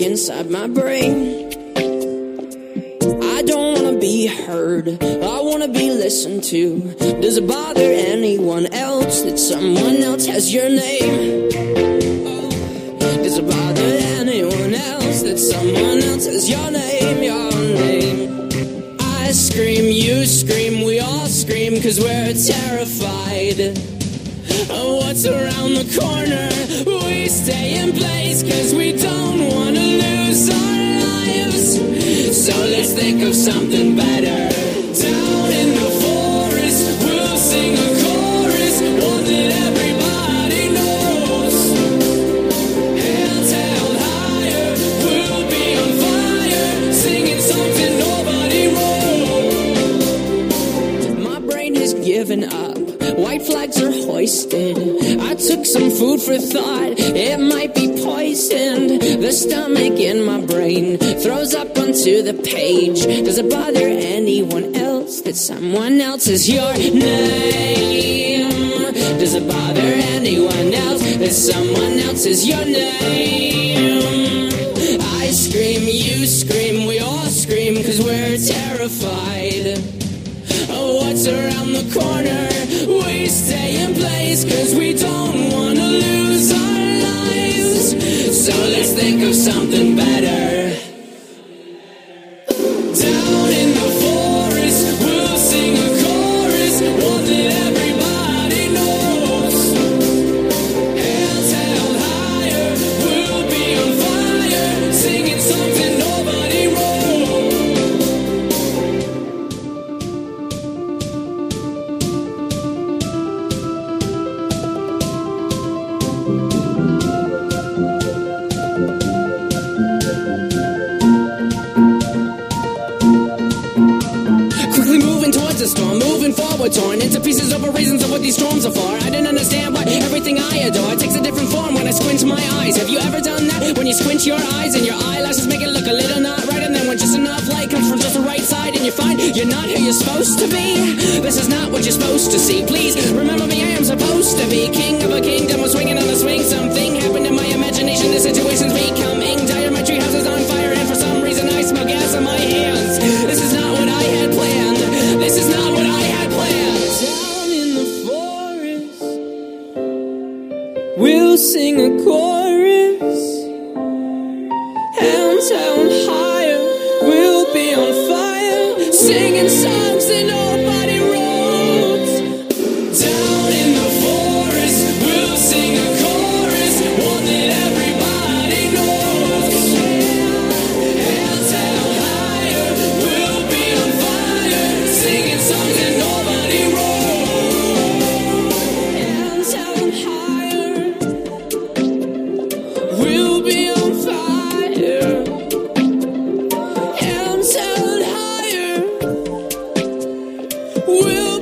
inside my brain. I don't wanna be heard, I wanna be listened to. Does it bother anyone else that someone else has your name? Oh, does it bother anyone else that someone else has your name, your name? I scream, you scream, we all scream, cause we're terrified. What's around the corner? We stay in place, cause we don't wanna lose our lives. So let's think of something better. Down in the forest, we'll sing a chorus, one that everybody knows. Hands held higher, we'll be on fire, singing something nobody wrote. My brain has given up. Hoisted. I took some food for thought. It might be poisoned. The stomach in my brain throws up onto the page. Does it bother anyone else that someone else is your name? Does it bother anyone else that someone else is your name? I scream, you scream, we all scream, cause we're terrified. What's around the corner? We stay in place cause we don't wanna lose our lives. So let's think of something better. Moving forward, torn into pieces over reasons of what these storms are for. I didn't understand why everything I adore takes a different form when I squint my eyes. Have you ever done that? When you squint your eyes and your eyelashes make it look a little not right, and then when just enough light comes from just the right side, and you find you're not who you're supposed to be. This is not what you're supposed to see. Please remember me, I am supposed to be king of a kingdom, swinging on the swing. the chorus. Hands held higher, we'll be on fire, singing songs. will